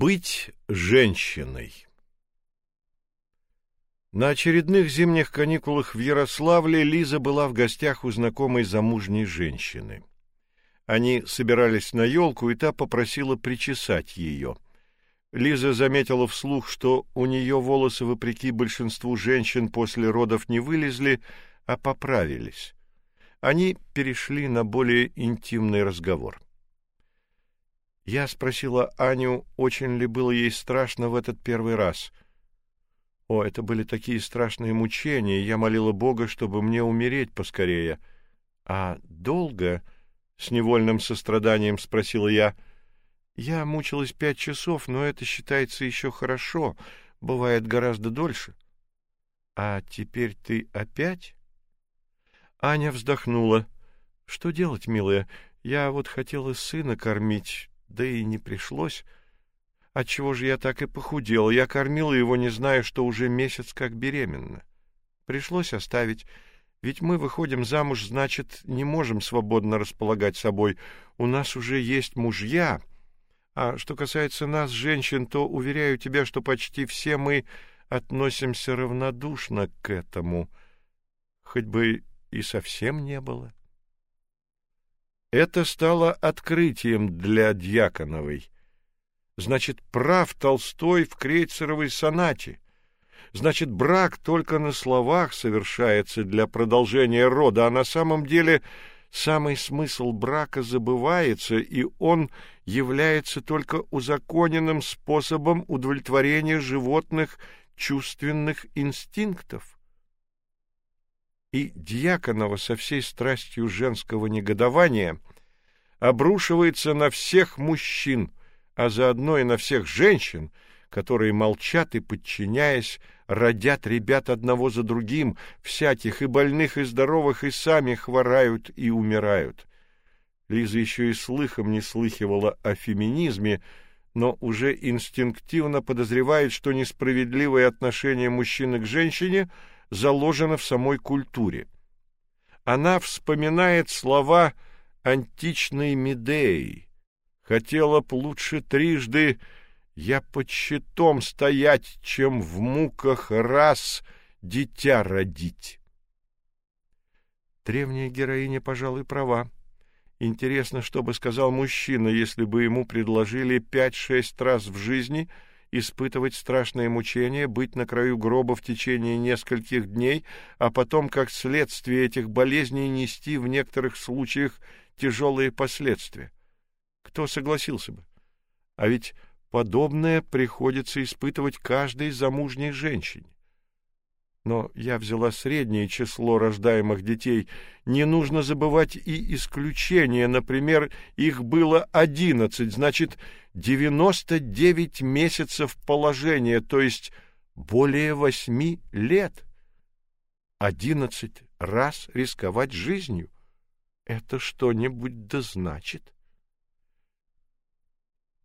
Быть женщиной. На очередных зимних каникулах в Ярославле Лиза была в гостях у знакомой замужней женщины. Они собирались на елку, и та попросила причесать ее. Лиза заметила вслух, что у нее волосы, вопреки большинству женщин, после родов не вылезли, а поправились. Они перешли на более интимный разговор. Я спросила Аню, очень ли было ей страшно в этот первый раз. О, это были такие страшные мучения, я молила Бога, чтобы мне умереть поскорее. А долго? С невольным состраданием спросила я. Я мучилась пять часов, но это считается еще хорошо, бывает гораздо дольше. А теперь ты опять? Аня вздохнула. Что делать, милая? Я вот хотела сына кормить, да и не пришлось. Отчего же я так и похудела? Я кормила его, не зная, что уже месяц как беременна. Пришлось оставить. Ведь мы выходим замуж, значит, не можем свободно располагать собой. У нас уже есть мужья. А что касается нас, женщин, то уверяю тебя, что почти все мы относимся равнодушно к этому. Хоть бы и совсем не было. Это стало открытием для Дьяконовой. Значит, прав Толстой в Крейцеровой сонате. Значит, брак только на словах совершается для продолжения рода, а на самом деле самый смысл брака забывается, и он является только узаконенным способом удовлетворения животных чувственных инстинктов. И Дьяконова со всей страстью женского негодования обрушивается на всех мужчин, а заодно и на всех женщин, которые молчат и, подчиняясь, родят ребят одного за другим, всяких и больных, и здоровых, и сами хворают и умирают. Лиза еще и слыхом не слыхивала о феминизме, но уже инстинктивно подозревает, что несправедливое отношение мужчины к женщине — заложено в самой культуре. Она вспоминает слова античной Медеи. Хотела б лучше трижды я под щитом стоять, чем в муках раз дитя родить. Древняя героиня, пожалуй, права. Интересно, что бы сказал мужчина, если бы ему предложили пять-шесть раз в жизни — испытывать страшные мучения, быть на краю гроба в течение нескольких дней, а потом, как следствие этих болезней, нести в некоторых случаях тяжелые последствия. Кто согласился бы? А ведь подобное приходится испытывать каждой замужней женщине. Но я взяла среднее число рождаемых детей. Не нужно забывать и исключения. Например, их было одиннадцать, значит, девяносто девять месяцев положения, то есть более восьми лет. Одиннадцать раз рисковать жизнью. Это что-нибудь да значит.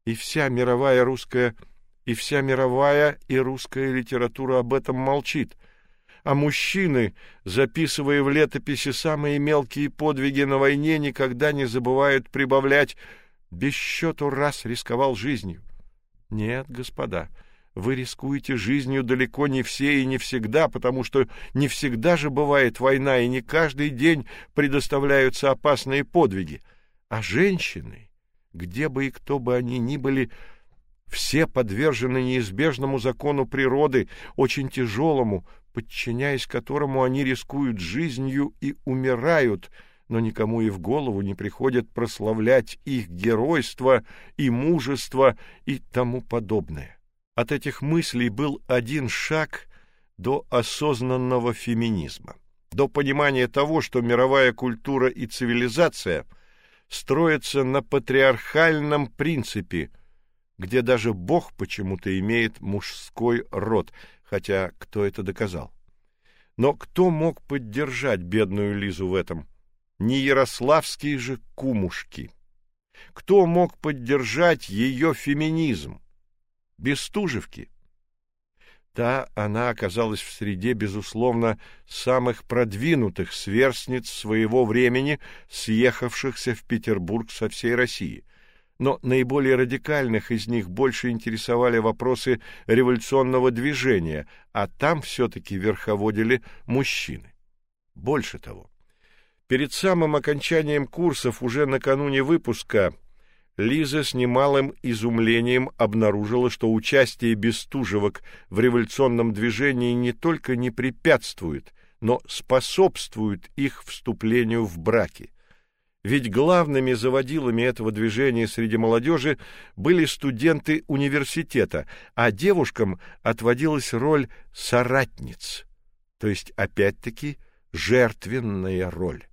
И вся мировая русская, и вся мировая и русская литература об этом молчит — а мужчины, записывая в летописи самые мелкие подвиги на войне, никогда не забывают прибавлять без счету раз рисковал жизнью. Нет, господа, вы рискуете жизнью далеко не все и не всегда, потому что не всегда же бывает война, и не каждый день предоставляются опасные подвиги. А женщины, где бы и кто бы они ни были, все подвержены неизбежному закону природы, очень тяжелому, подчиняясь которому они рискуют жизнью и умирают, но никому и в голову не приходит прославлять их геройство и мужество и тому подобное. От этих мыслей был один шаг до осознанного феминизма, до понимания того, что мировая культура и цивилизация строятся на патриархальном принципе, где даже Бог почему-то имеет мужской род — хотя кто это доказал? Но кто мог поддержать бедную Лизу в этом? Не ярославские же кумушки. Кто мог поддержать ее феминизм? Бестужевки. Та она оказалась в среде, безусловно, самых продвинутых сверстниц своего времени, съехавшихся в Петербург со всей России. но наиболее радикальных из них больше интересовали вопросы революционного движения, а там все-таки верховодили мужчины. Больше того, перед самым окончанием курсов, уже накануне выпуска, Лиза с немалым изумлением обнаружила, что участие бестужевок в революционном движении не только не препятствует, но способствует их вступлению в браки. Ведь главными заводилами этого движения среди молодежи были студенты университета, а девушкам отводилась роль соратниц, то есть опять-таки жертвенная роль.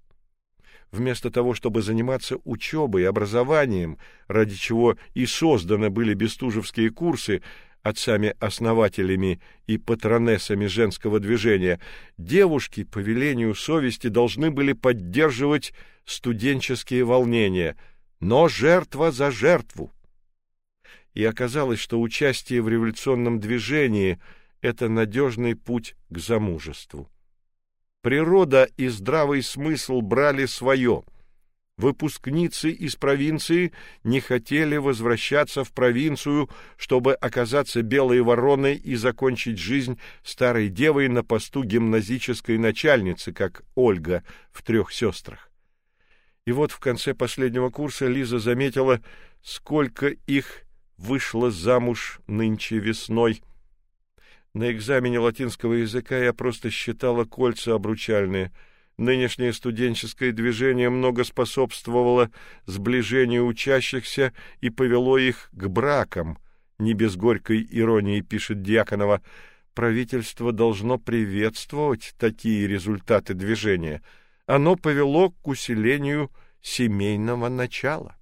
Вместо того, чтобы заниматься учебой, образованием, ради чего и созданы были бестужевские курсы, отцами-основателями и патронессами женского движения, девушки по велению совести должны были поддерживать студенческие волнения, но жертва за жертву. И оказалось, что участие в революционном движении это надежный путь к замужеству. Природа и здравый смысл брали свое — Выпускницы из провинции не хотели возвращаться в провинцию, чтобы оказаться белой вороной и закончить жизнь старой девой на посту гимназической начальницы, как Ольга в трех сестрах. И вот в конце последнего курса Лиза заметила, сколько их вышло замуж нынче весной. На экзамене латинского языка я просто считала кольца обручальные — Нынешнее студенческое движение много способствовало сближению учащихся и повело их к бракам. Не без горькой иронии пишет Дьяконова: правительство должно приветствовать такие результаты движения. Оно повело к усилению семейного начала.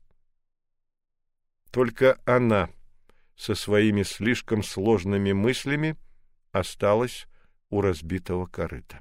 Только она со своими слишком сложными мыслями осталась у разбитого корыта.